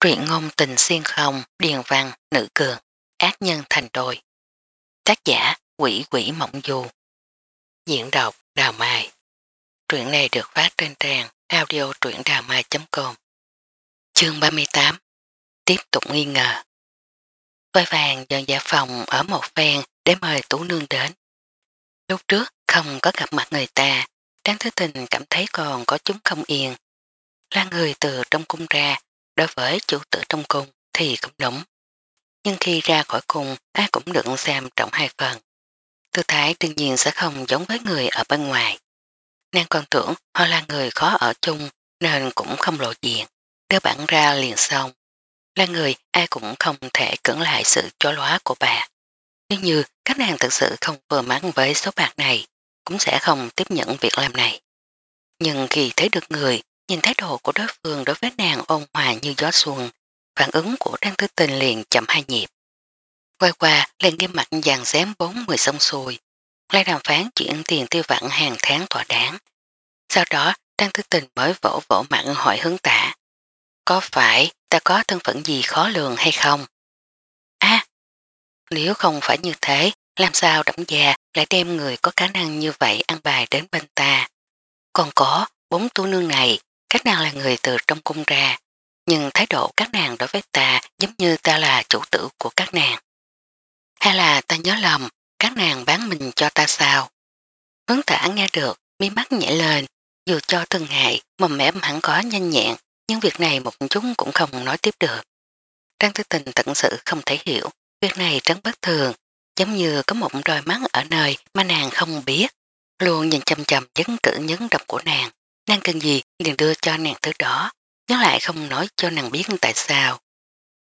truyện ngôn tình xuyên không, điền văn, nữ cường, ác nhân thành đôi. Tác giả quỷ quỷ mộng du. Diễn đọc Đào Mai. Truyện này được phát trên trang audio truyệnđàmai.com Chương 38 Tiếp tục nghi ngờ Vai vàng dần dạ phòng ở một phen để mời Tú Nương đến. Lúc trước không có gặp mặt người ta, Trang Thứ Tình cảm thấy còn có chúng không yên. lan người từ trong cung ra đối với chủ tử trong cung thì cũng đúng. Nhưng khi ra khỏi cung, ai cũng được xem trọng hai phần. Tư thái đương nhiên sẽ không giống với người ở bên ngoài. Nàng còn tưởng họ là người khó ở chung nên cũng không lộ diện, đưa bản ra liền xong. Là người ai cũng không thể cưỡng lại sự cho lóa của bà. Nếu như các nàng thực sự không vừa mắt với số bạc này, cũng sẽ không tiếp nhận việc làm này. Nhưng khi thấy được người Nhìn thái độ của đối phương đối với nàng ôn hòa như gió xuân, phản ứng của Trang Thứ Tình liền chậm hai nhịp. Quay qua, lên ghi mặt dàn xém bốn mười sông xuôi, lại đàm phán chuyện tiền tiêu vặn hàng tháng thỏa đáng. Sau đó, Trang Thứ Tình mới vỗ vỗ mặn hỏi hướng tạ. Có phải ta có thân phận gì khó lường hay không? À, nếu không phải như thế, làm sao đẩm già lại đem người có khả năng như vậy ăn bài đến bên ta? Còn có, bốn tu nương này, các nàng là người từ trong cung ra, nhưng thái độ các nàng đối với ta giống như ta là chủ tử của các nàng. Hay là ta nhớ lầm, các nàng bán mình cho ta sao? Hướng tả nghe được, mi mắt nhảy lên, dù cho thương hại, mầm mẻ hẳn có nhanh nhẹn, nhưng việc này một chúng cũng không nói tiếp được. Trang tư tình tận sự không thể hiểu, việc này trắng bất thường, giống như có một đôi mắt ở nơi mà nàng không biết, luôn nhìn chầm chầm dấn cử nhấn độc của nàng nàng cần gì liền đưa cho nàng thứ đó, nhớ lại không nói cho nàng biết tại sao.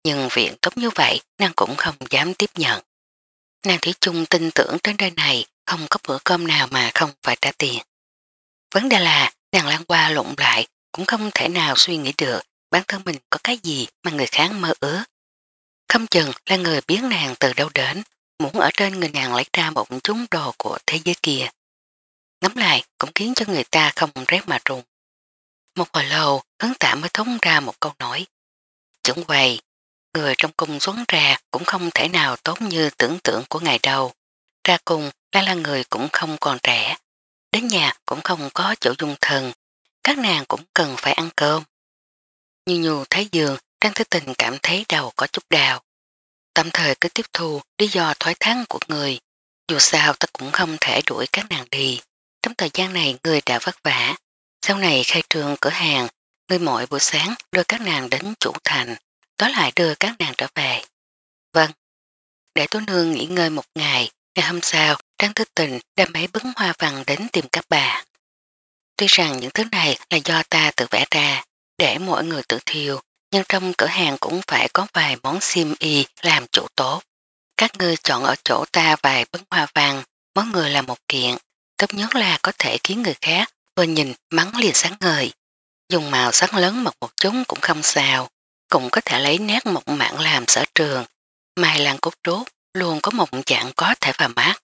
Nhưng viện cấp như vậy, nàng cũng không dám tiếp nhận. Nàng Thủy chung tin tưởng trên đời này không có bữa cơm nào mà không phải trả tiền. Vấn đề là nàng lan qua lộn lại cũng không thể nào suy nghĩ được bản thân mình có cái gì mà người khác mơ ước. Không chừng là người biết nàng từ đâu đến, muốn ở trên người nàng lấy ra một chúng đồ của thế giới kia ngắm lại cũng khiến cho người ta không rét mà trùng. Một hồi lâu, hướng tạ mới thống ra một câu nói. Chuẩn quầy, người trong cung xuống ra cũng không thể nào tốt như tưởng tượng của ngày đầu. Ra cùng, đã là người cũng không còn trẻ. Đến nhà cũng không có chỗ dung thần. Các nàng cũng cần phải ăn cơm. Như nhù thấy giường, Trang Thế Tình cảm thấy đầu có chút đào. Tạm thời cứ tiếp thu lý do thoái thắng của người. Dù sao ta cũng không thể đuổi các nàng đi. Trong thời gian này người đã vất vả, sau này khai trường cửa hàng, người mỗi buổi sáng đưa các nàng đến chủ thành, tối lại đưa các nàng trở về. Vâng, để Tố Nương nghỉ ngơi một ngày, ngày hôm sau Trang Thư Tình đem mấy bứng hoa vàng đến tìm các bà. Tuy rằng những thứ này là do ta tự vẽ ra, để mọi người tự thiêu, nhưng trong cửa hàng cũng phải có vài món sim y làm chủ tốt. Các ngươi chọn ở chỗ ta vài bứng hoa vàng, mỗi người là một kiện, Tốt nhất là có thể khiến người khác vừa nhìn mắng liền sáng ngời. Dùng màu sắc lớn mật một chút cũng không sao, cũng có thể lấy nét một mạng làm sở trường. Mai làng cốt trốt luôn có một dạng có thể vào mát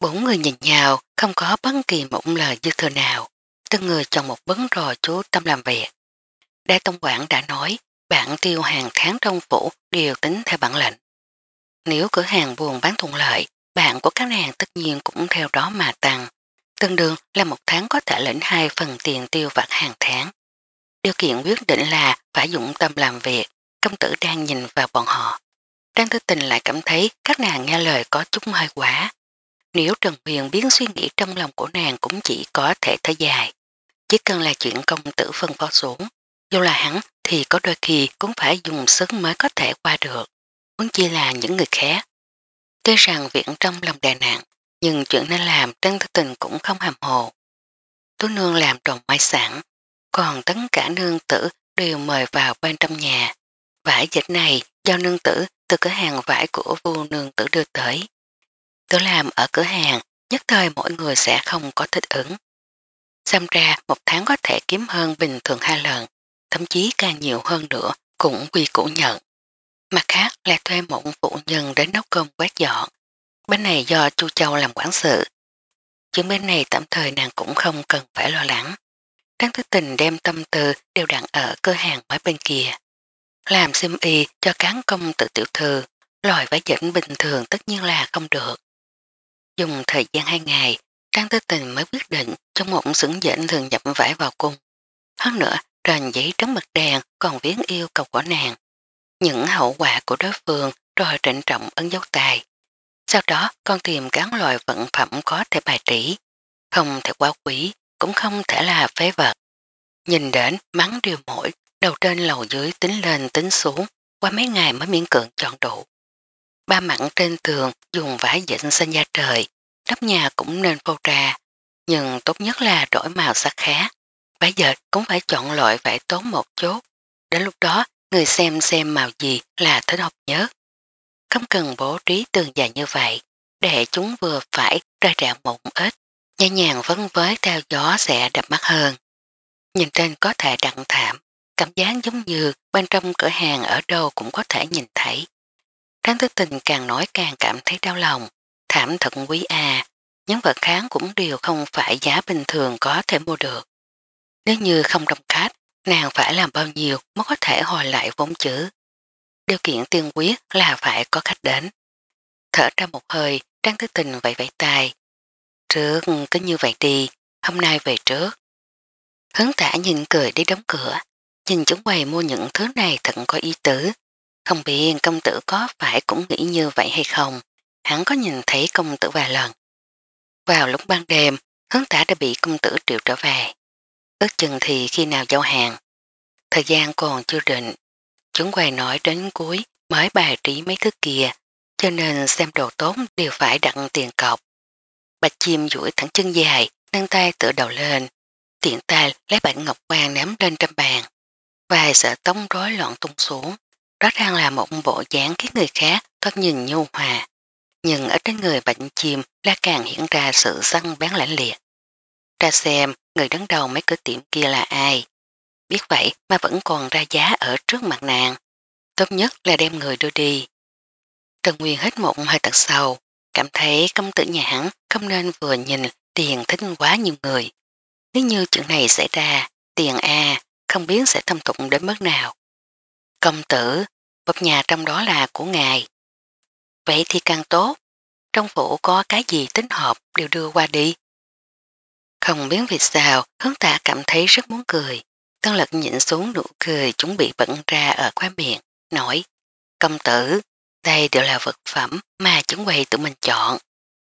Bốn người nhìn nhau không có bất kỳ một lời dư thừa nào. Từng người chọn một bấn rò chú tâm làm việc. Đại Tông Quảng đã nói bạn tiêu hàng tháng trong phủ đều tính theo bản lệnh. Nếu cửa hàng buồn bán thuận lợi bạn của các nàng tất nhiên cũng theo đó mà tăng, tương đương là một tháng có thể lĩnh hai phần tiền tiêu vặt hàng tháng. Điều kiện quyết định là phải dụng tâm làm việc, công tử đang nhìn vào bọn họ. Trang Tư Tình lại cảm thấy các nàng nghe lời có chút hơi quá. Nếu Trần Huyền biến suy nghĩ trong lòng của nàng cũng chỉ có thể thở dài. Chỉ cần là chuyện công tử phân phó xuống, dù là hắn thì có đôi khi cũng phải dùng sức mới có thể qua được. Muốn chi là những người khác. Tuy rằng viễn trong lòng đè nạn, nhưng chuyện nên làm Trân Thư Tình cũng không hàm hồ. Tú nương làm trồng mai sẵn, còn tất cả nương tử đều mời vào bên trong nhà. Vải dịch này do nương tử từ cửa hàng vải của vua nương tử đưa tới. Tử làm ở cửa hàng, nhất thời mỗi người sẽ không có thích ứng. Xem ra một tháng có thể kiếm hơn bình thường hai lần, thậm chí càng nhiều hơn nữa cũng quy củ nhận. Mặt khác là thuê một phụ nhân đến nấu cơm quét dọn. Bên này do Chu Châu làm quản sự. Chuyện bên này tạm thời nàng cũng không cần phải lo lắng. Trang thức tình đem tâm tư đều đặn ở cửa hàng mới bên kia. Làm sim y cho cán công tự tiểu thư, lòi vải dĩnh bình thường tất nhiên là không được. Dùng thời gian hai ngày, Trang Tư Tình mới quyết định trong một xưởng dĩnh thường nhập vải vào cung. Hơn nữa, trên giấy trắng mực đèn còn viếng yêu cầu của nàng, những hậu quả của đối phương rồi trịnh trọng ấn dấu tài. Sau đó con tìm cán loài vận phẩm có thể bài trí, không thể quá quý, cũng không thể là phế vật. Nhìn đến mắng điều mỗi, đầu trên lầu dưới tính lên tính xuống, qua mấy ngày mới miễn cưỡng chọn đủ. Ba mặn trên tường dùng vải dịnh xanh da trời, đắp nhà cũng nên phô trà, nhưng tốt nhất là đổi màu sắc khác. Vải dệt cũng phải chọn loại vải tốn một chút. Đến lúc đó người xem xem màu gì là thích hợp nhất. Không cần bố trí tường dài như vậy, để chúng vừa phải ra rạng mụn ít, nhẹ nhàng vấn với theo gió sẽ đập mắt hơn. Nhìn trên có thể đặng thảm, cảm giác giống như bên trong cửa hàng ở đâu cũng có thể nhìn thấy. Tráng tư tình càng nói càng cảm thấy đau lòng, thảm thật quý à, những vật kháng cũng đều không phải giá bình thường có thể mua được. Nếu như không đồng khách, nàng phải làm bao nhiêu mới có thể hồi lại vốn chữ. Điều kiện tiên quyết là phải có khách đến. Thở ra một hơi, Trang Tư Tình vẫy vẫy tay. Trước cứ như vậy đi, hôm nay về trước. Hướng tả nhìn cười đi đóng cửa, nhìn chúng quầy mua những thứ này thật có ý tứ. Không biết công tử có phải cũng nghĩ như vậy hay không, hắn có nhìn thấy công tử vài lần. Vào lúc ban đêm, hướng tả đã bị công tử triệu trở về ước chừng thì khi nào giao hàng. Thời gian còn chưa định, chúng quay nói đến cuối mới bài trí mấy thứ kia, cho nên xem đồ tốt đều phải đặt tiền cọc. Bạch chim duỗi thẳng chân dài, nâng tay tựa đầu lên, tiện tay lấy bạch ngọc quang ném lên trên bàn. Vài sợ tống rối loạn tung xuống, rõ ràng là một bộ dáng khiến người khác thoát nhìn nhu hòa. Nhưng ở trên người bạch chim là càng hiện ra sự săn bán lãnh liệt ra xem người đứng đầu mấy cửa tiệm kia là ai. Biết vậy mà vẫn còn ra giá ở trước mặt nàng. Tốt nhất là đem người đưa đi. Trần Nguyên hết một hơi thật sâu, cảm thấy công tử nhà hắn không nên vừa nhìn tiền thích quá nhiều người. Nếu như chuyện này xảy ra, tiền A không biết sẽ thâm tụng đến mức nào. Công tử, một nhà trong đó là của ngài. Vậy thì càng tốt, trong phủ có cái gì tính hợp đều đưa qua đi, không biết vì sao, hướng tạ cảm thấy rất muốn cười. Tân lật nhịn xuống nụ cười chuẩn bị bận ra ở khóa miệng, nói Công tử, đây đều là vật phẩm mà chúng quầy tự mình chọn.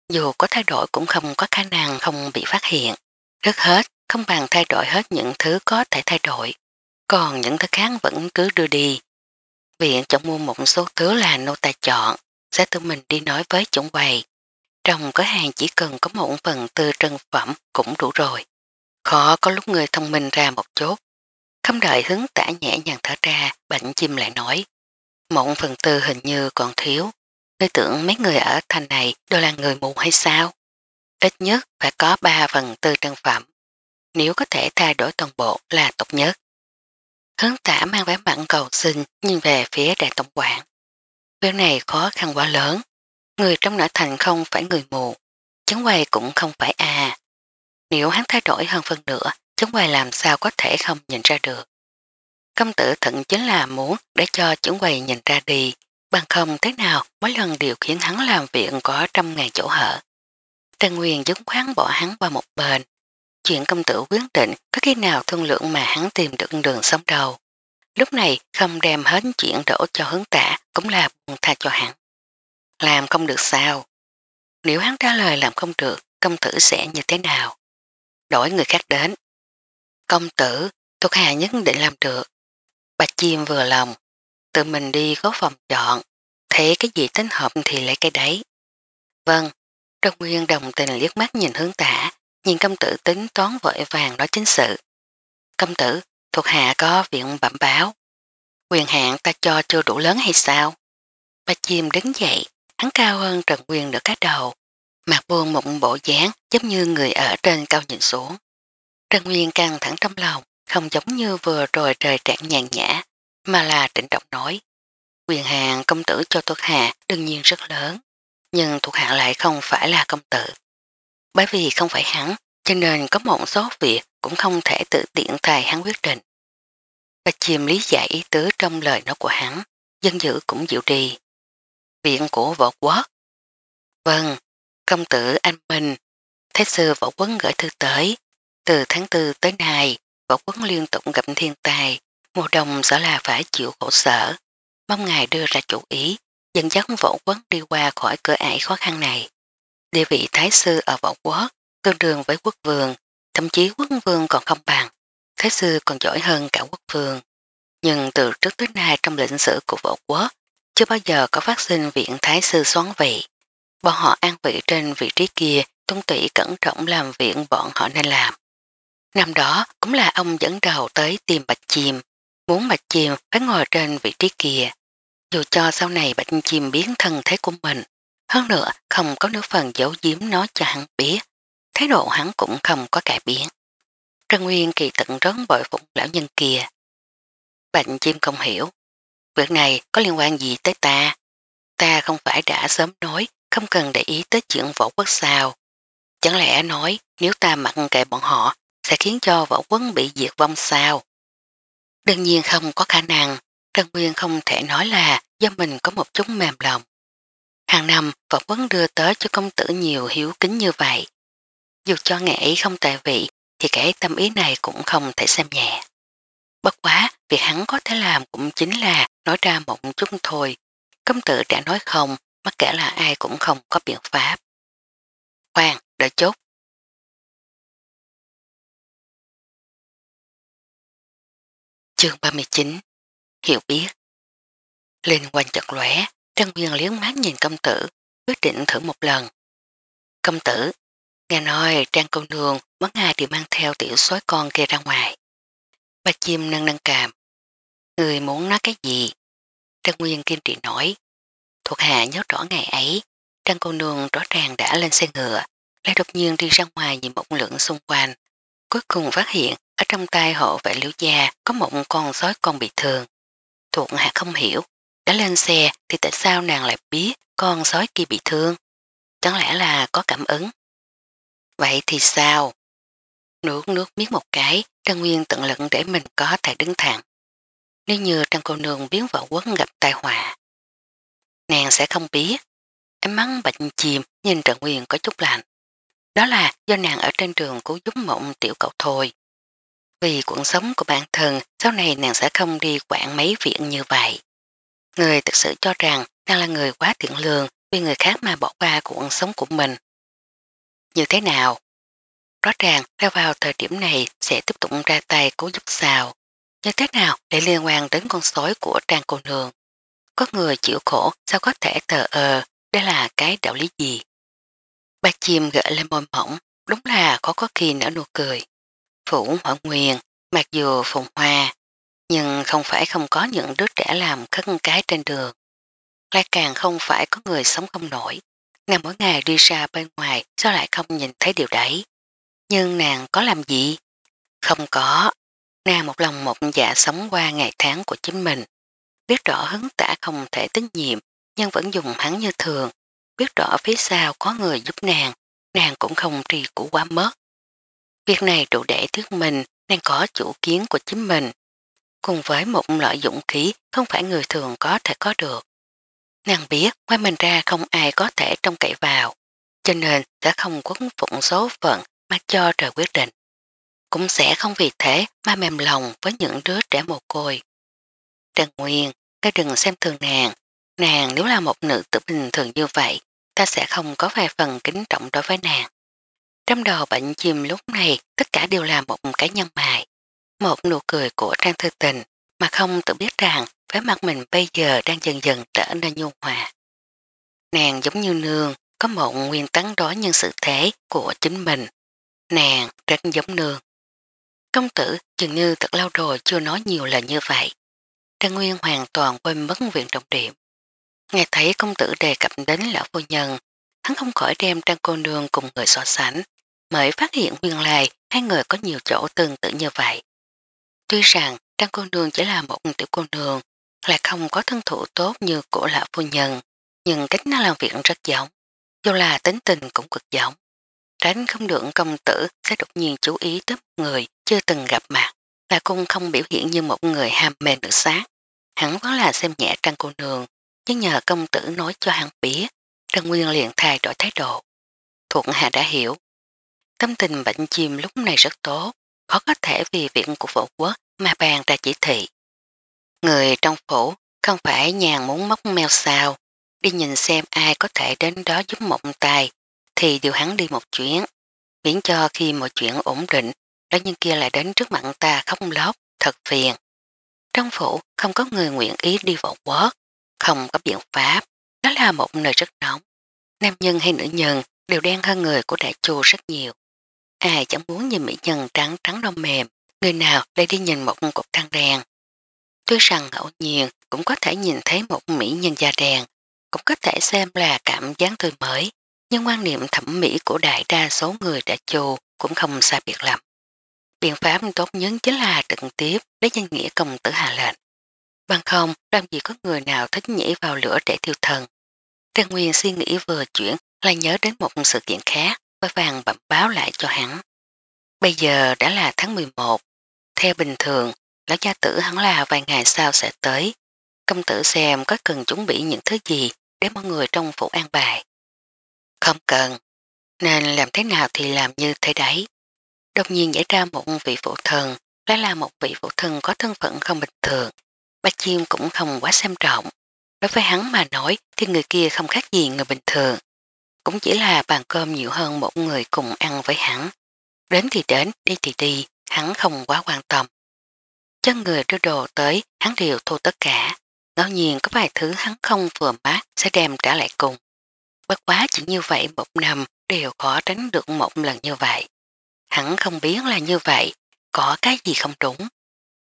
Dù có thay đổi cũng không có khả năng không bị phát hiện. Rất hết, không bằng thay đổi hết những thứ có thể thay đổi. Còn những thứ khác vẫn cứ đưa đi. Viện chọn mua một số thứ là nô tài chọn, sẽ tự mình đi nói với chúng quầy. Trong cửa hàng chỉ cần có một phần tư trân phẩm cũng đủ rồi. Khó có lúc người thông minh ra một chút. Không đợi hướng tả nhẹ nhàng thở ra, bệnh chim lại nói. Một phần tư hình như còn thiếu. Ngươi tưởng mấy người ở thành này đều là người mù hay sao? Ít nhất phải có 3 phần tư trân phẩm. Nếu có thể thay đổi toàn bộ là tốt nhất. Hướng tả mang vẻ mặn cầu xin nhìn về phía đại tổng quản. Việc này khó khăn quá lớn, Người trong nội thành không phải người mù, chấn quay cũng không phải a. Nếu hắn thay đổi hơn phân nữa, chấn quay làm sao có thể không nhìn ra được. Công tử thận chính là muốn để cho chấn quay nhìn ra đi, bằng không thế nào mỗi lần điều khiến hắn làm việc có trăm ngàn chỗ hở. Trần Nguyên dứt khoáng bỏ hắn qua một bên. Chuyện công tử quyết định có khi nào thương lượng mà hắn tìm được đường sống đầu. Lúc này không đem hết chuyện đổ cho hướng tả cũng là buồn tha cho hắn. Làm không được sao? Nếu hắn trả lời làm không được, công tử sẽ như thế nào? Đổi người khác đến. Công tử, thuộc hạ nhất định làm được. Bạch chim vừa lòng, tự mình đi có phòng chọn, thấy cái gì tính hợp thì lấy cái đấy. Vâng, Trần Nguyên đồng tình liếc mắt nhìn hướng tả, nhìn công tử tính toán vội vàng nói chính sự. Công tử, thuộc hạ có viện bẩm báo. Quyền hạn ta cho chưa đủ lớn hay sao? Bạch chim đứng dậy, hắn cao hơn Trần Quyên được cái đầu, mặt buông một bộ dáng giống như người ở trên cao nhìn xuống. Trần Nguyên căng thẳng trong lòng, không giống như vừa rồi trời trạng nhàn nhã, mà là trịnh trọng nói. Quyền hàng công tử cho thuộc hạ đương nhiên rất lớn, nhưng thuộc hạ lại không phải là công tử. Bởi vì không phải hắn, cho nên có một số việc cũng không thể tự tiện tài hắn quyết định. Và chìm lý giải ý tứ trong lời nói của hắn, dân dữ cũng dịu trì viện của võ quốc. Vâng, công tử anh Minh, thế sư võ quấn gửi thư tới. Từ tháng 4 tới nay, võ quấn liên tục gặp thiên tài, mùa đông sẽ là phải chịu khổ sở. Mong ngài đưa ra chủ ý, dẫn dắt võ quấn đi qua khỏi cửa ải khó khăn này. Địa vị thái sư ở võ quốc, tương đương với quốc vương, thậm chí quốc vương còn không bằng. Thái sư còn giỏi hơn cả quốc vương. Nhưng từ trước tới nay trong lịch sử của võ quốc chưa bao giờ có phát sinh viện thái sư xoắn vị. Bọn họ an vị trên vị trí kia tuân tủy cẩn trọng làm viện bọn họ nên làm. Năm đó cũng là ông dẫn đầu tới tìm bạch chim, muốn bạch chim phải ngồi trên vị trí kia. Dù cho sau này bạch chim biến thân thế của mình, hơn nữa không có nửa phần giấu giếm nó cho hắn biết, thái độ hắn cũng không có cải biến. Trần Nguyên kỳ tận rớn bội phụng lão nhân kia. Bạch chim không hiểu, Việc này có liên quan gì tới ta? Ta không phải đã sớm nói, không cần để ý tới chuyện võ quốc sao. Chẳng lẽ nói nếu ta mặn kệ bọn họ sẽ khiến cho võ quân bị diệt vong sao? Đương nhiên không có khả năng, Trần Nguyên không thể nói là do mình có một chút mềm lòng. Hàng năm, võ quân đưa tới cho công tử nhiều hiếu kính như vậy. Dù cho nghệ ý không tại vị, thì kẻ tâm ý này cũng không thể xem nhẹ. Bất quá, việc hắn có thể làm cũng chính là nói ra một chút thôi, Công tử đã nói không, mắc kể là ai cũng không có biện pháp. Khoan, đợi chút. Chương 39 Hiểu biết Linh quanh chật lẻ, Trang Nguyên liếng mát nhìn công tử, quyết định thử một lần. Công tử, nghe nói Trang công nương mất ngày thì mang theo tiểu sói con kia ra ngoài. Ba chim nâng nâng càm, Người muốn nói cái gì? Trần Nguyên Kim Trị nói. Thuộc hạ nhớ rõ ngày ấy, Trần cô nương rõ ràng đã lên xe ngựa, lại đột nhiên đi ra ngoài nhìn một lượng xung quanh. Cuối cùng phát hiện ở trong tay hộ vệ liễu gia có một con sói con bị thương. Thuộc hạ không hiểu, đã lên xe thì tại sao nàng lại biết con sói kia bị thương? Chẳng lẽ là có cảm ứng? Vậy thì sao? Nước nước miếng một cái, Trần Nguyên tận lận để mình có thể đứng thẳng nếu như trang cô nương biến vợ quấn gặp tai họa. Nàng sẽ không biết. Em mắng bệnh chìm nhìn trận quyền có chút lạnh. Đó là do nàng ở trên trường cố giúp mộng tiểu cậu thôi. Vì cuộc sống của bản thân, sau này nàng sẽ không đi quản mấy viện như vậy. Người thực sự cho rằng nàng là người quá thiện lương vì người khác mà bỏ qua cuộc sống của mình. Như thế nào? Rõ ràng ra vào thời điểm này sẽ tiếp tục ra tay cố giúp sao. Như thế nào để liên quan đến con sói của trang cô nương? Có người chịu khổ sao có thể thờ ơ? đây là cái đạo lý gì? Ba chim gỡ lên môi mỏng, đúng là có có khi nở nụ cười. Phủ hỏi nguyền, mặc dù phùng hoa, nhưng không phải không có những đứa trẻ làm khấn cái trên đường. Lại càng không phải có người sống không nổi. Nàng mỗi ngày đi ra bên ngoài sao lại không nhìn thấy điều đấy. Nhưng nàng có làm gì? Không có, Nàng một lòng một dạ sống qua ngày tháng của chính mình, biết rõ hứng tả không thể tín nhiệm, nhưng vẫn dùng hắn như thường, biết rõ phía sau có người giúp nàng, nàng cũng không trì củ quá mất. Việc này đủ để thuyết mình nàng có chủ kiến của chính mình, cùng với một loại dũng khí không phải người thường có thể có được. Nàng biết ngoài mình ra không ai có thể trông cậy vào, cho nên sẽ không quấn phụng số phận mà cho trời quyết định cũng sẽ không vì thế mà mềm lòng với những đứa trẻ mồ côi. Trần Nguyên, ta đừng xem thường nàng, nàng nếu là một nữ tử bình thường như vậy, ta sẽ không có vài phần kính trọng đối với nàng. Trong đầu bệnh chim lúc này tất cả đều là một cái nhân mại, một nụ cười của Trang Thư Tình mà không tự biết rằng vẻ mặt mình bây giờ đang dần dần trở nên nhu hòa. Nàng giống như nương, có một nguyên tắc đó nhân sự thế của chính mình. Nàng rất giống nương. Công tử dường như thật lâu rồi chưa nói nhiều lời như vậy. Trang Nguyên hoàn toàn quên mất viện trọng điểm. Nghe thấy công tử đề cập đến lão phu nhân, hắn không khỏi đem Trang cô nương cùng người so sánh, mới phát hiện nguyên lai hai người có nhiều chỗ tương tự như vậy. Tuy rằng Trang cô nương chỉ là một tiểu cô nương, lại không có thân thủ tốt như của lão phu nhân, nhưng cách nó làm việc rất giống, dù là tính tình cũng cực giống tránh không được công tử sẽ đột nhiên chú ý tới người chưa từng gặp mặt và cũng không biểu hiện như một người ham mê nữ sát. Hắn vẫn là xem nhẹ trang cô nương, nhưng nhờ công tử nói cho hắn biết, Trần Nguyên liền thay đổi thái độ. Thuận Hà đã hiểu. Tâm tình bệnh chim lúc này rất tốt, khó có thể vì viện của phổ quốc mà bàn ra chỉ thị. Người trong phủ không phải nhàn muốn móc mèo sao, đi nhìn xem ai có thể đến đó giúp mộng tài thì điều hắn đi một chuyến. Biến cho khi mọi chuyện ổn định, đó nhân kia lại đến trước mặt ta khóc lóc, thật phiền. Trong phủ không có người nguyện ý đi vào quốc, không có biện pháp, đó là một nơi rất nóng. Nam nhân hay nữ nhân đều đen hơn người của đại chùa rất nhiều. Ai chẳng muốn nhìn mỹ nhân trắng trắng đông mềm, người nào lại đi nhìn một cục thang đèn. Tuy rằng ngẫu nhiên cũng có thể nhìn thấy một mỹ nhân da đèn, cũng có thể xem là cảm giác tươi mới, nhưng quan niệm thẩm mỹ của đại đa số người đã chù cũng không xa biệt lắm. Biện pháp tốt nhất chính là trực tiếp lấy danh nghĩa công tử hạ lệnh. Bằng không, làm gì có người nào thích nhảy vào lửa để thiêu thần. Trang Nguyên suy nghĩ vừa chuyển là nhớ đến một sự kiện khác và vàng bẩm báo lại cho hắn. Bây giờ đã là tháng 11. Theo bình thường, lão gia tử hắn là vài ngày sau sẽ tới. Công tử xem có cần chuẩn bị những thứ gì để mọi người trong phủ an bài. Không cần, nên làm thế nào thì làm như thế đấy. Đột nhiên giải ra một vị phụ thần, đó là một vị phụ thần có thân phận không bình thường. Bác chim cũng không quá xem trọng. Đối với hắn mà nói thì người kia không khác gì người bình thường. Cũng chỉ là bàn cơm nhiều hơn một người cùng ăn với hắn. Đến thì đến, đi thì đi, hắn không quá quan tâm. Chân người đưa đồ tới, hắn đều thu tất cả. Ngẫu nhiên có vài thứ hắn không vừa mát sẽ đem trả lại cùng bất quá chỉ như vậy một năm đều khó tránh được một lần như vậy. Hắn không biết là như vậy, có cái gì không trúng.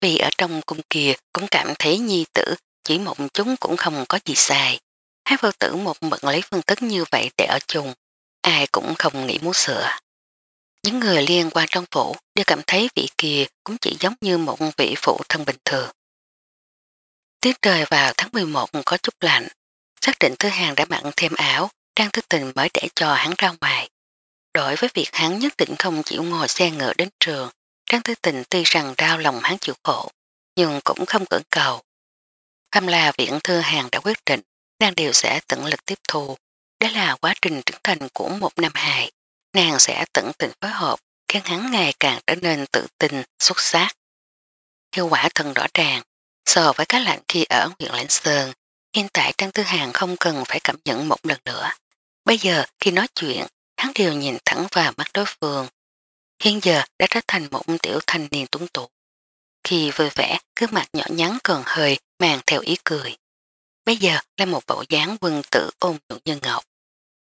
Vì ở trong cung kia cũng cảm thấy nhi tử chỉ một chúng cũng không có gì sai. Hai phụ tử một mận lấy phương thức như vậy để ở chung, ai cũng không nghĩ muốn sửa. Những người liên quan trong phủ đều cảm thấy vị kia cũng chỉ giống như một vị phụ thân bình thường. Tiết trời vào tháng 11 có chút lạnh, xác định thứ hàng đã mặn thêm áo, Trang Thứ Tình mới để cho hắn ra ngoài. đổi với việc hắn nhất định không chịu ngồi xe ngựa đến trường, Trang Thứ Tình tuy rằng đau lòng hắn chịu khổ, nhưng cũng không cưỡng cầu. Phạm là viện thư hàng đã quyết định, nàng đều sẽ tận lực tiếp thu. Đó là quá trình trưởng thành của một năm hài. Nàng sẽ tận tình phối hợp, khiến hắn ngày càng trở nên tự tin, xuất sắc. Hiệu quả thần rõ ràng, so với các lạnh khi ở huyện Lãnh Sơn, hiện tại Trang Tư Hàng không cần phải cảm nhận một lần nữa. Bây giờ khi nói chuyện, hắn đều nhìn thẳng vào mắt đối phương. Hiện giờ đã trở thành một tiểu thanh niên tuấn tụ. Khi vui vẻ, cứ mặt nhỏ nhắn còn hơi mang theo ý cười. Bây giờ là một bộ dáng quân tử ôn nhu như ngọc.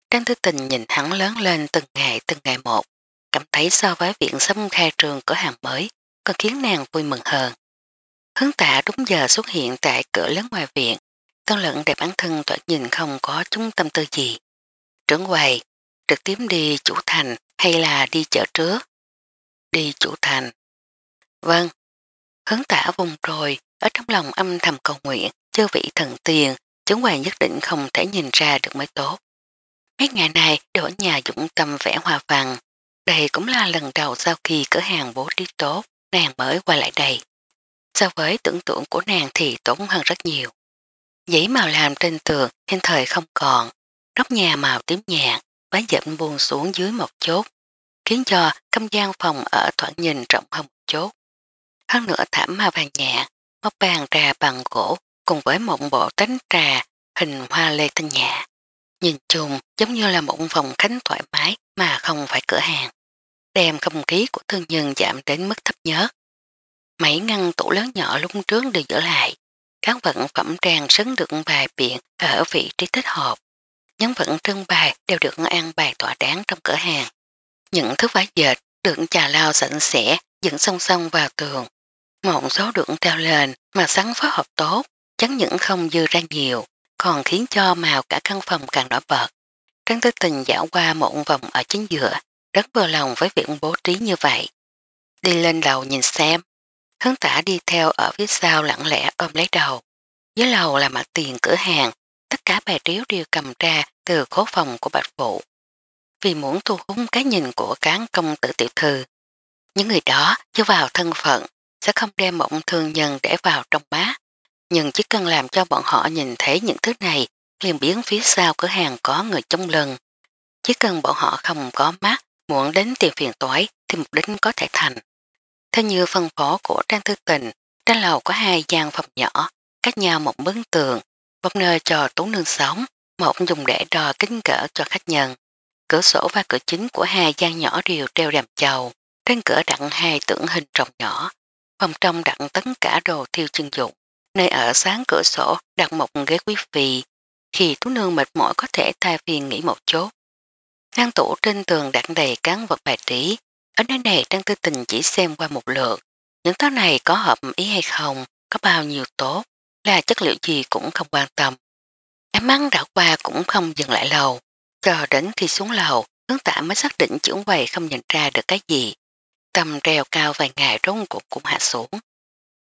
Trang thư Tình nhìn hắn lớn lên từng ngày từng ngày một, cảm thấy so với viện xâm khai trường cửa hàng mới còn khiến nàng vui mừng hơn. Hướng tạ đúng giờ xuất hiện tại cửa lớn ngoài viện, tân lận đẹp bản thân thoạt nhìn không có chúng tâm tư gì trấn quầy, trực tiếp đi chủ thành hay là đi chợ trước? Đi chủ thành. Vâng. Hướng tả vùng rồi, ở trong lòng âm thầm cầu nguyện, chưa vị thần tiền, trấn quầy nhất định không thể nhìn ra được mới tốt. Mấy ngày này đều ở nhà dũng tâm vẽ hòa vàng. Đây cũng là lần đầu sau khi cửa hàng bố đi tốt, nàng mới qua lại đây. So với tưởng tượng của nàng thì tốn hơn rất nhiều. Giấy màu làm trên tường hiện thời không còn, Nóc nhà màu tím nhạt, ván dịnh buông xuống dưới một chốt, khiến cho không gian phòng ở thoảng nhìn rộng hơn một chốt. Hơn nữa thảm màu vàng nhạt, móc bàn trà bằng gỗ cùng với một bộ tánh trà hình hoa lê tinh nhã. Nhìn chung giống như là một phòng khánh thoải mái mà không phải cửa hàng. Đem không khí của thương nhân giảm đến mức thấp nhất. Mấy ngăn tủ lớn nhỏ lúc trước đều giữ lại. Các vận phẩm trang sấn được vài biện ở vị trí thích hợp. Những vận trưng bày đều được an bày tỏa đáng trong cửa hàng. Những thứ vải dệt được trà lao sạch sẽ dựng song song vào tường. Một số được treo lên mà sắn phối hợp tốt, chắn những không dư ra nhiều, còn khiến cho màu cả căn phòng càng đỏ bật. Trấn Tư Tình dạo qua một vòng ở chính giữa, rất vừa lòng với việc bố trí như vậy. Đi lên đầu nhìn xem, hướng tả đi theo ở phía sau lặng lẽ ôm lấy đầu. Dưới lầu là mặt tiền cửa hàng tất cả bài triếu đều cầm ra từ khố phòng của bạch phụ. Vì muốn thu hút cái nhìn của cán công tử tiểu thư, những người đó chưa vào thân phận sẽ không đem mộng thương nhân để vào trong má. Nhưng chỉ cần làm cho bọn họ nhìn thấy những thứ này liền biến phía sau cửa hàng có người trong lần. Chỉ cần bọn họ không có mắt muốn đến tiền phiền toái thì mục đích có thể thành. Theo như phân phó của Trang Thư Tình, trên lầu có hai gian phòng nhỏ, cách nhau một bức tường, một nơi cho tốn nương sống, một dùng để đo kính cỡ cho khách nhân. Cửa sổ và cửa chính của hai gian nhỏ đều treo đàm chầu, trên cửa đặn hai tượng hình rồng nhỏ, phòng trong đặn tất cả đồ thiêu chân dụng, nơi ở sáng cửa sổ đặt một ghế quý phi, khi tú nương mệt mỏi có thể thay phiền nghỉ một chút. Ngăn tủ trên tường đặt đầy cán vật bài trí, ở nơi này Trang Tư Tình chỉ xem qua một lượt, những táo này có hợp ý hay không, có bao nhiêu tốt, là chất liệu gì cũng không quan tâm. Em mắng đảo qua cũng không dừng lại lầu, cho đến khi xuống lầu, hướng tả mới xác định trưởng quầy không nhận ra được cái gì. Tầm treo cao vài ngày rung cuộc cũng hạ xuống.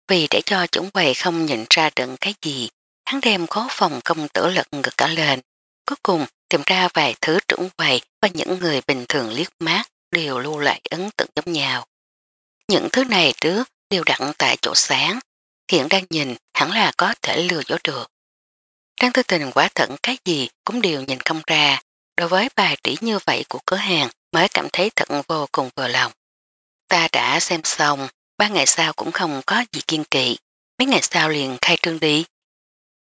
Vì để cho trưởng quầy không nhận ra được cái gì, hắn đem khó phòng công tử lực ngực cả lên. Cuối cùng tìm ra vài thứ trưởng quầy và những người bình thường liếc mát đều lưu lại ấn tượng giống nhau. Những thứ này trước đều đặn tại chỗ sáng, hiện đang nhìn hẳn là có thể lừa dối được. Trang tư tình quá thận cái gì cũng đều nhìn không ra, đối với bài trĩ như vậy của cửa hàng mới cảm thấy thận vô cùng vừa lòng. Ta đã xem xong, ba ngày sau cũng không có gì kiên kỵ, mấy ngày sau liền khai trương đi.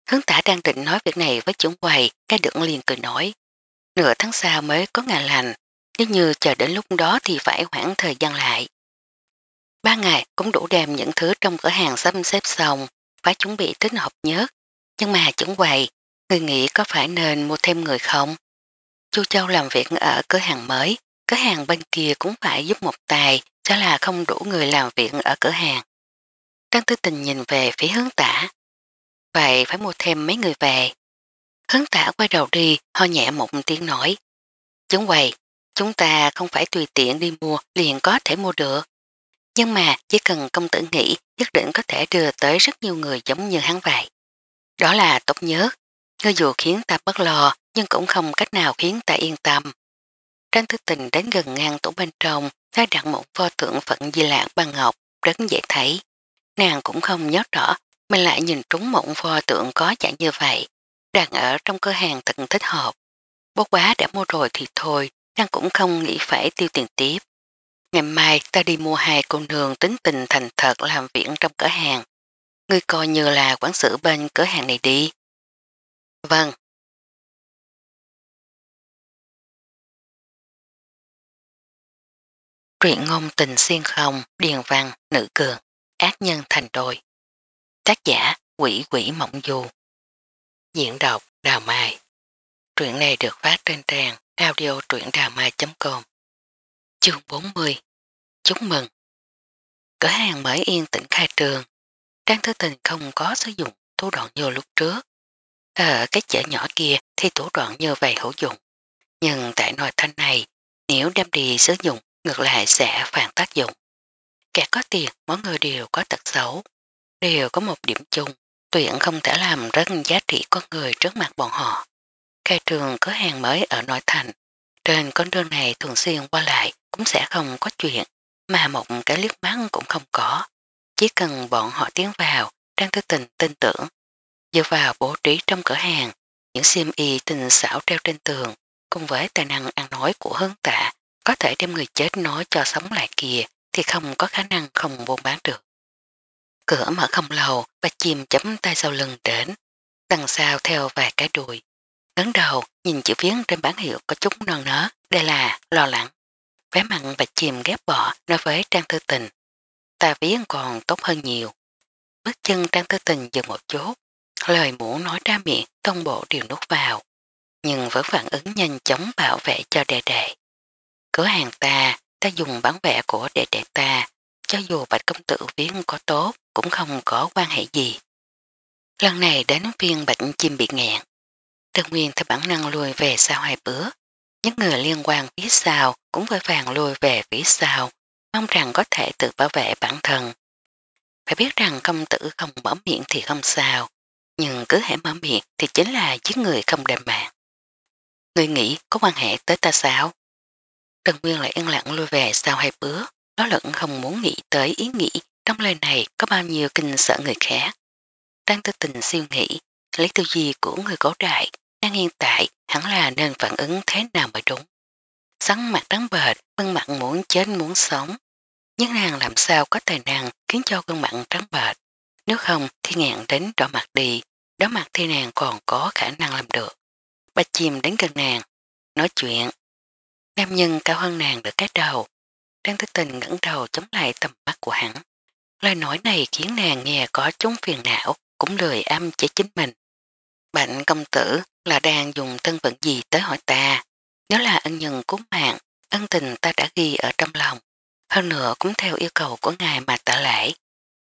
Hướng tả đang định nói việc này với chúng quầy, cái đựng liền cười nói. Nửa tháng sau mới có ngày lành, nếu như chờ đến lúc đó thì phải khoảng thời gian lại. Ba ngày cũng đủ đem những thứ trong cửa hàng sắp xếp xong, bà chuẩn bị tính học nhớt, nhưng mà chuẩn quầy, người nghĩ có phải nên mua thêm người không? Chu Châu làm việc ở cửa hàng mới, cửa hàng bên kia cũng phải giúp một tài, cho là không đủ người làm việc ở cửa hàng. Trang Tư Tình nhìn về phía hướng tả. Vậy phải mua thêm mấy người về. Hướng tả quay đầu đi, ho nhẹ một tiếng nói. Chứng quầy, chúng ta không phải tùy tiện đi mua liền có thể mua được. Nhưng mà chỉ cần công tử nghĩ nhất định có thể đưa tới rất nhiều người giống như hắn vậy. Đó là tốt nhớ. Ngươi dù khiến ta bất lo nhưng cũng không cách nào khiến ta yên tâm. Trang thức tình đến gần ngang tủ bên trong đã đặt một pho tượng phận di lạc bằng ngọc rất dễ thấy. Nàng cũng không nhớ rõ mình lại nhìn trúng một pho tượng có chẳng như vậy đang ở trong cửa hàng thật thích hợp. Bố quá đã mua rồi thì thôi, nàng cũng không nghĩ phải tiêu tiền tiếp. Ngày mai ta đi mua hai cô đường tính tình thành thật làm viễn trong cửa hàng. Ngươi coi như là quán sử bên cửa hàng này đi. Vâng. Truyện ngôn tình xuyên không, điền văn, nữ cường, ác nhân thành đôi. Tác giả quỷ quỷ mộng du. Diễn đọc Đào Mai. Truyện này được phát trên trang audio truyệnđàmai.com Chương 40 Chúc mừng Cửa hàng mới yên tĩnh khai trường Trang thư tình không có sử dụng thủ đoạn như lúc trước. Ở cái chợ nhỏ kia thì thủ đoạn như vậy hữu dụng. Nhưng tại nội thanh này, nếu đem đi sử dụng ngược lại sẽ phản tác dụng. Kẻ có tiền, mỗi người đều có tật xấu. Đều có một điểm chung, tuyện không thể làm rất giá trị con người trước mặt bọn họ. Khai trường cửa hàng mới ở nội thành trên con đường này thường xuyên qua lại cũng sẽ không có chuyện, mà một cái liếc mắt cũng không có. Chỉ cần bọn họ tiến vào, đang tư tình tin tưởng. Dựa vào bố trí trong cửa hàng, những xiêm y tình xảo treo trên tường, cùng với tài năng ăn nói của hướng tạ, có thể đem người chết nói cho sống lại kìa, thì không có khả năng không buôn bán được. Cửa mở không lầu và chìm chấm tay sau lưng đến, đằng sau theo vài cái đùi. Cấn đầu nhìn chữ viết trên bản hiệu có chút non nớ, đây là lo lắng. Vé mặn và chìm ghép bỏ nói với Trang Thư Tình. Ta viết còn tốt hơn nhiều. Bước chân Trang Thư Tình dừng một chút, lời muốn nói ra miệng toàn bộ đều nuốt vào, nhưng với phản ứng nhanh chóng bảo vệ cho đệ đệ. Cửa hàng ta, ta dùng bán vẽ của đệ đệ ta, cho dù bạch công tử viết có tốt cũng không có quan hệ gì. Lần này đến phiên bạch chim bị nghẹn, Trần Nguyên theo bản năng lùi về sau hai bữa. Những người liên quan phía sau cũng vội vàng lùi về phía sau, mong rằng có thể tự bảo vệ bản thân. Phải biết rằng công tử không mở miệng thì không sao, nhưng cứ hãy mở miệng thì chính là chiếc người không đem mạng. Người nghĩ có quan hệ tới ta sao? Trần Nguyên lại yên lặng lùi về sau hai bữa, nó lẫn không muốn nghĩ tới ý nghĩ trong lời này có bao nhiêu kinh sợ người khác. Đang tư tình suy nghĩ, lấy tiêu gì của người cổ đại nhưng hiện tại hẳn là nên phản ứng thế nào mới đúng. Sắn mặt trắng bệt, gương mặt muốn chết muốn sống. Nhưng nàng làm sao có tài năng khiến cho gương mặt trắng bệt. Nếu không thì ngạn đến đỏ mặt đi, Đó mặt thì nàng còn có khả năng làm được. Bạch chim đến gần nàng, nói chuyện. Nam nhân cao hơn nàng được cái đầu. Đang thức tình ngẩn đầu chống lại tầm mắt của hắn. Lời nói này khiến nàng nghe có chúng phiền não, cũng lười âm chỉ chính mình. Bệnh công tử là đang dùng thân phận gì tới hỏi ta. Nếu là ân nhân cứu mạng, ân tình ta đã ghi ở trong lòng. Hơn nữa cũng theo yêu cầu của ngài mà tạ lễ.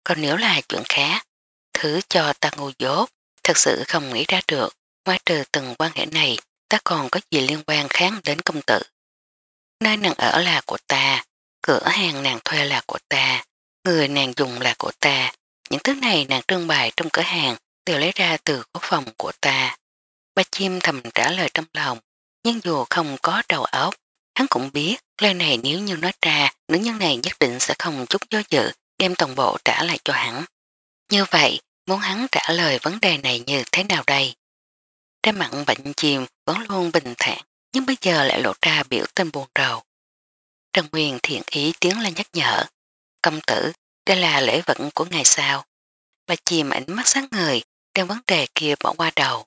Còn nếu là chuyện khác, thứ cho ta ngu dốt, thật sự không nghĩ ra được. Ngoài trừ từng quan hệ này, ta còn có gì liên quan kháng đến công tử. Nơi nàng ở là của ta, cửa hàng nàng thuê là của ta, người nàng dùng là của ta. Những thứ này nàng trưng bày trong cửa hàng đều lấy ra từ quốc phòng của ta. Ba chim thầm trả lời trong lòng, nhưng dù không có đầu óc, hắn cũng biết lời này nếu như nói ra, nữ nhân này nhất định sẽ không chút do dự đem toàn bộ trả lại cho hắn. Như vậy, muốn hắn trả lời vấn đề này như thế nào đây? Trên mặn bệnh chìm vẫn luôn bình thản, nhưng bây giờ lại lộ ra biểu tình buồn rầu. Trần Nguyên thiện ý tiếng lên nhắc nhở. Công tử, đây là lễ vận của ngày sao. Bà chìm ánh mắt sáng người, đem vấn đề kia bỏ qua đầu.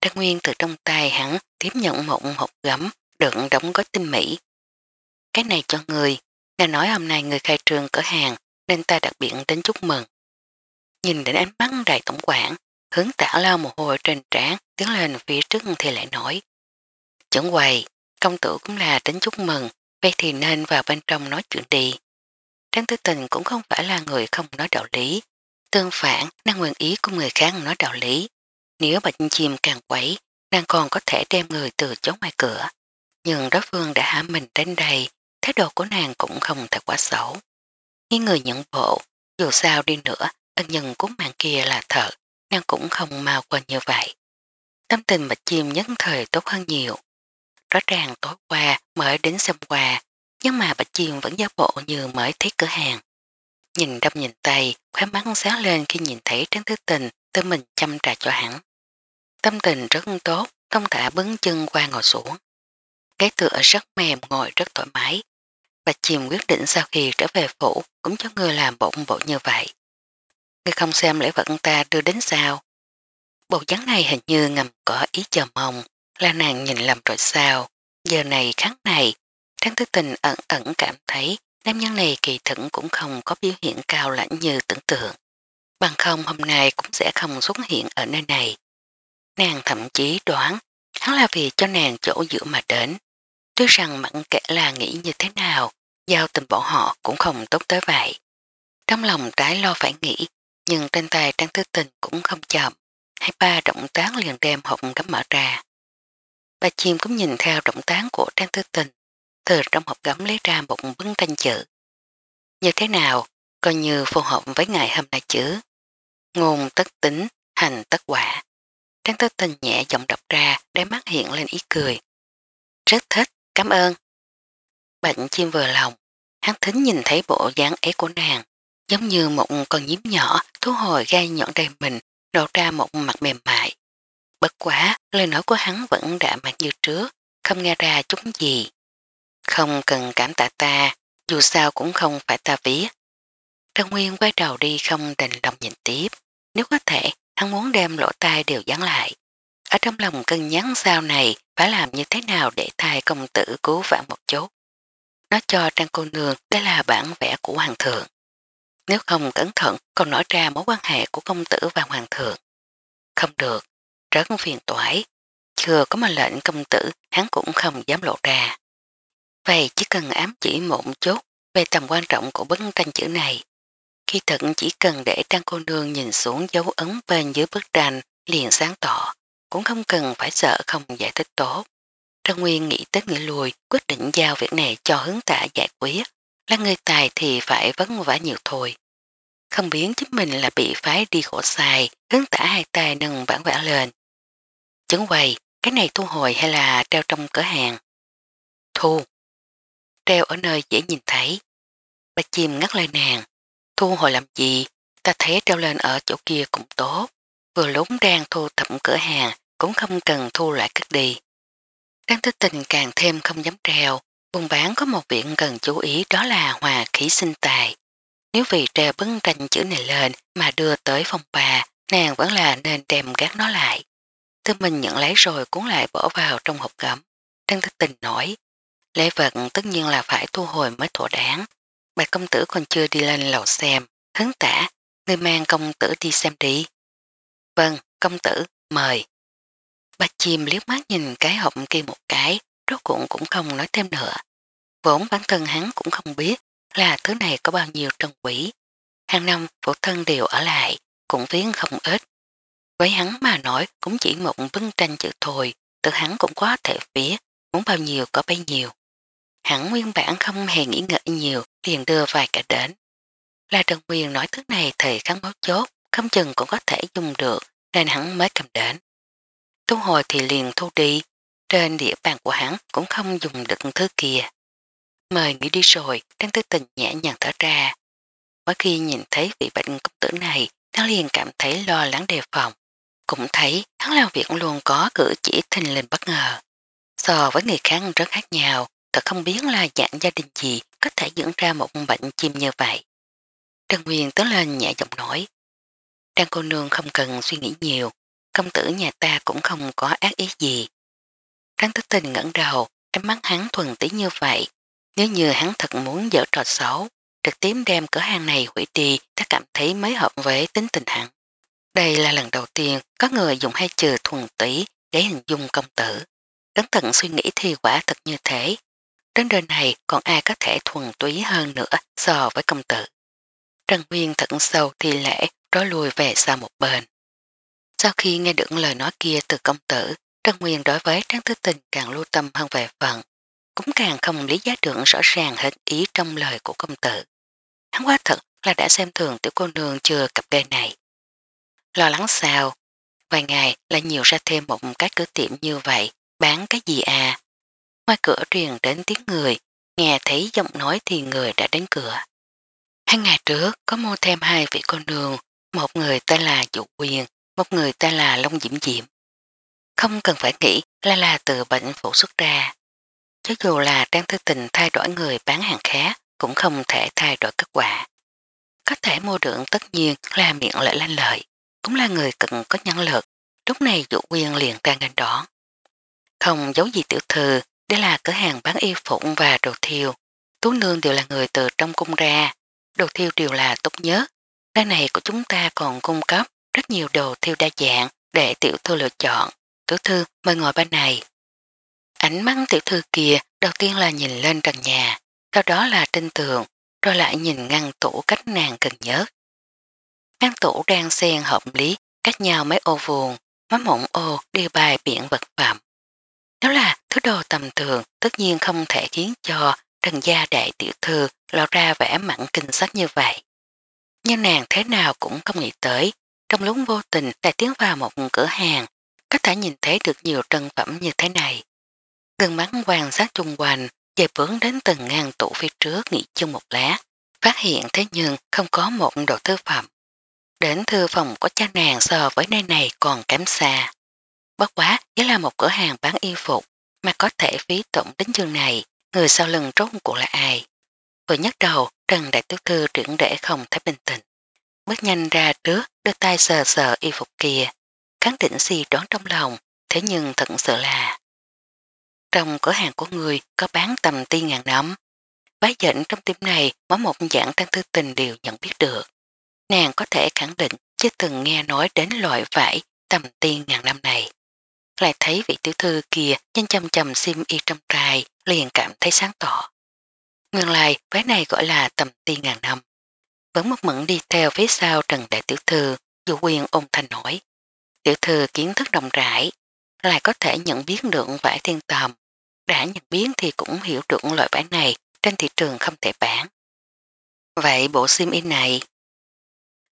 Trang Nguyên từ trong tay hắn tiếp nhận một hộp gấm đựng đóng gói tinh mỹ. Cái này cho người, nghe nói hôm nay người khai trương cửa hàng nên ta đặc biệt đến chúc mừng. Nhìn đến ánh mắt đại tổng quản, hướng tả lao mồ hôi trên trán tiến lên phía trước thì lại nói. Chẳng quầy, công tử cũng là đến chúc mừng, vậy thì nên vào bên trong nói chuyện đi. Trang Tư Tình cũng không phải là người không nói đạo lý, Tương phản, nàng nguyện ý của người khác nói đạo lý. Nếu bệnh chim càng quấy, nàng còn có thể đem người từ chống ngoài cửa. Nhưng đối phương đã hãm mình đến đây, thái độ của nàng cũng không thật quá xấu. Nghĩ người nhận bộ, dù sao đi nữa, ân nhân của mạng kia là thật, nàng cũng không mau quên như vậy. Tâm tình bạch chim nhấn thời tốt hơn nhiều. Rõ ràng tối qua mới đến xem quà, nhưng mà bạch chim vẫn giáo bộ như mới thấy cửa hàng nhìn đông nhìn tay, khóe mắt sáng lên khi nhìn thấy Trấn Thứ Tình tự mình chăm trà cho hắn. Tâm tình rất tốt, thông Thả bứng chân qua ngồi xuống. Cái tựa rất mềm ngồi rất thoải mái. Bạch Chìm quyết định sau khi trở về phủ cũng cho người làm bụng bộ như vậy. Người không xem lễ vật ta đưa đến sao. Bộ dáng này hình như ngầm có ý chờ mong, là nàng nhìn lầm rồi sao. Giờ này kháng này, Tráng Thứ Tình ẩn ẩn cảm thấy nam nhân này kỳ thẩn cũng không có biểu hiện cao lãnh như tưởng tượng. Bằng không hôm nay cũng sẽ không xuất hiện ở nơi này. Nàng thậm chí đoán hắn là vì cho nàng chỗ giữa mà đến. Tuy rằng mặn kệ là nghĩ như thế nào, giao tình bọn họ cũng không tốt tới vậy. Trong lòng trái lo phải nghĩ, nhưng trên tay trang tư tình cũng không chậm. Hai ba động tán liền đem hộp gắm mở ra. Bà chim cũng nhìn theo động tán của trang tư tình từ trong hộp gấm lấy ra một bức tranh chữ. Như thế nào, coi như phù hợp với ngày hôm nay chứ. Ngôn tất tính, hành tất quả. Trang tất tình nhẹ giọng đọc ra, đáy mắt hiện lên ý cười. Rất thích, cảm ơn. Bệnh chim vừa lòng, hắn thính nhìn thấy bộ dáng ấy của nàng, giống như một con nhím nhỏ thú hồi gai nhọn đầy mình, đột ra một mặt mềm mại. Bất quá, lời nói của hắn vẫn đã mặt như trước, không nghe ra chúng gì. Không cần cảm tạ ta, dù sao cũng không phải ta viết. Trang Nguyên quay đầu đi không đành lòng nhìn tiếp. Nếu có thể, hắn muốn đem lỗ tai đều dán lại. Ở trong lòng cân nhắn sao này phải làm như thế nào để thai công tử cứu vãn một chút. Nó cho Trang cô nương đây là bản vẽ của hoàng thượng. Nếu không cẩn thận còn nói ra mối quan hệ của công tử và hoàng thượng. Không được, rất phiền toái. Chưa có mệnh lệnh công tử hắn cũng không dám lộ ra. Vậy chỉ cần ám chỉ một chút về tầm quan trọng của bức tranh chữ này. Khi thật chỉ cần để trang cô nương nhìn xuống dấu ấn bên dưới bức tranh liền sáng tỏ, cũng không cần phải sợ không giải thích tốt. Trang Nguyên nghĩ tới nghĩ lùi, quyết định giao việc này cho hướng tạ giải quyết. Là người tài thì phải vấn vả nhiều thôi. Không biến chính mình là bị phái đi khổ sai hướng tả hai tay nâng bản vẽ lên. Chứng quầy, cái này thu hồi hay là treo trong cửa hàng? Thu, treo ở nơi dễ nhìn thấy. Bà chim ngắt lời nàng, thu hồi làm gì, ta thấy treo lên ở chỗ kia cũng tốt, vừa lúc đang thu thập cửa hàng cũng không cần thu lại cất đi. Trang thức tình càng thêm không dám treo, buôn bán có một việc cần chú ý đó là hòa khí sinh tài. Nếu vì treo bấn tranh chữ này lên mà đưa tới phòng bà, nàng vẫn là nên đem gác nó lại. Tư mình nhận lấy rồi cuốn lại bỏ vào trong hộp gấm. Trang thức tình nói, Lễ vật tất nhiên là phải thu hồi mới thỏa đáng. Bạch công tử còn chưa đi lên lầu xem, hứng tả, người mang công tử đi xem đi. Vâng, công tử, mời. Bạch chim liếc mắt nhìn cái hộp kia một cái, rốt cuộn cũng không nói thêm nữa. Vốn bản thân hắn cũng không biết là thứ này có bao nhiêu trân quỷ. Hàng năm phụ thân đều ở lại, cũng tiếng không ít. Với hắn mà nói cũng chỉ một vân tranh chữ thôi, tự hắn cũng có thể phía, muốn bao nhiêu có bấy nhiêu. Hắn nguyên bản không hề nghĩ ngợi nhiều liền đưa vài cả đến. Là Trần Nguyên nói thứ này thì kháng báo chốt, không chừng cũng có thể dùng được nên hắn mới cầm đến. Thu hồi thì liền thu đi, trên địa bàn của hắn cũng không dùng được thứ kia. Mời nghĩ đi rồi, đang tư tình nhẹ nhàng thở ra. Mỗi khi nhìn thấy vị bệnh công tử này, hắn liền cảm thấy lo lắng đề phòng. Cũng thấy hắn làm việc luôn có cử chỉ thình lình bất ngờ. So với người khác rất khác nhau, thật không biết là dạng gia đình gì có thể dưỡng ra một bệnh chim như vậy. Trần Huyền tớ lên nhẹ giọng nói. Trang cô nương không cần suy nghĩ nhiều, công tử nhà ta cũng không có ác ý gì. Trang tức tình ngẩn đầu, ánh mắt hắn thuần tí như vậy. Nếu như hắn thật muốn dở trò xấu, trực tiếp đem cửa hàng này hủy đi ta cảm thấy mới hợp với tính tình hắn. Đây là lần đầu tiên có người dùng hai chữ thuần tí để hình dung công tử. Cẩn thận suy nghĩ thì quả thật như thế, trên đời này còn ai có thể thuần túy hơn nữa so với công tử. Trần Nguyên thận sâu thi lễ đó lùi về sau một bên. Sau khi nghe được lời nói kia từ công tử, Trần Nguyên đối với Trang Thứ Tình càng lưu tâm hơn về phận, cũng càng không lý giá được rõ ràng hết ý trong lời của công tử. Hắn quá thật là đã xem thường tiểu cô nương chưa cặp đê này. Lo lắng sao, vài ngày lại nhiều ra thêm một cái cửa tiệm như vậy, bán cái gì à? Ngoài cửa truyền đến tiếng người, nghe thấy giọng nói thì người đã đến cửa. Hai ngày trước có mua thêm hai vị con đường, một người ta là Dụ Quyền, một người ta là Long Diễm Diễm. Không cần phải nghĩ là là từ bệnh phủ xuất ra. Chứ dù là đang Thư Tình thay đổi người bán hàng khác, cũng không thể thay đổi kết quả. Có thể mua được tất nhiên là miệng lợi lanh lợi, cũng là người cần có nhân lực. Lúc này Dụ quyền liền ra ngành đón. Không giấu gì tiểu thư, đây là cửa hàng bán y phụng và đồ thiêu. Tú nương đều là người từ trong cung ra. Đồ thiêu đều là tốt nhất. Nơi này của chúng ta còn cung cấp rất nhiều đồ thiêu đa dạng để tiểu thư lựa chọn. Tiểu thư mời ngồi bên này. Ánh mắt tiểu thư kia đầu tiên là nhìn lên trần nhà, sau đó là trên tường, rồi lại nhìn ngăn tủ cách nàng cần nhớ. Ngăn tủ đang xen hợp lý, cách nhau mấy ô vuông, mắm mộng ô đi bài biển vật phẩm. Nếu là Thứ đồ tầm thường tất nhiên không thể khiến cho trần gia đại tiểu thư lọt ra vẻ mặn kinh sắc như vậy. Nhưng nàng thế nào cũng không nghĩ tới, trong lúc vô tình lại tiến vào một cửa hàng, có thể nhìn thấy được nhiều trân phẩm như thế này. Gần bắn quan sát chung quanh, dây bướng đến từng ngang tủ phía trước nghỉ chung một lát, phát hiện thế nhưng không có một đồ thư phẩm. Đến thư phòng của cha nàng so với nơi này còn kém xa. Bất quá chỉ là một cửa hàng bán y phục, mà có thể phí tổn đến chương này, người sau lưng rốt cuộc là ai. Vừa nhắc đầu, Trần Đại Tiểu Thư trưởng để không thấy bình tĩnh. Bước nhanh ra trước, đưa tay sờ sờ y phục kia, khẳng định si đoán trong lòng, thế nhưng thật sự là... Trong cửa hàng của người có bán tầm ti ngàn nấm. Bái dệnh trong tim này mỗi một dạng trang thư tình đều nhận biết được. Nàng có thể khẳng định chưa từng nghe nói đến loại vải tầm ti ngàn năm này lại thấy vị tiểu thư kia nhanh chầm chầm sim y trong trài, liền cảm thấy sáng tỏ. Nguyên lai, vái này gọi là tầm ti ngàn năm. Vẫn mất mẫn đi theo phía sau Trần Đại Tiểu Thư, dù quyền ôn thành nổi. Tiểu thư kiến thức rộng rãi, lại có thể nhận biết được vải thiên tầm. Đã nhận biết thì cũng hiểu được loại vải này trên thị trường không thể bán. Vậy bộ sim y này,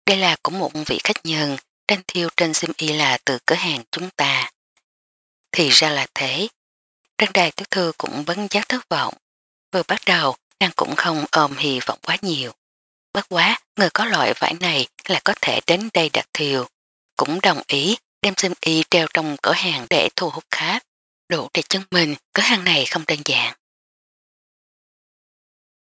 đây là của một vị khách nhân tranh thiêu trên sim y là từ cửa hàng chúng ta. Thì ra là thế. Trên đài tiểu thư cũng vấn giác thất vọng. Vừa bắt đầu, nàng cũng không ôm hy vọng quá nhiều. Bất quá, người có loại vải này là có thể đến đây đặt thiều. Cũng đồng ý đem sim y treo trong cửa hàng để thu hút khách. Đủ để chứng minh cửa hàng này không đơn giản.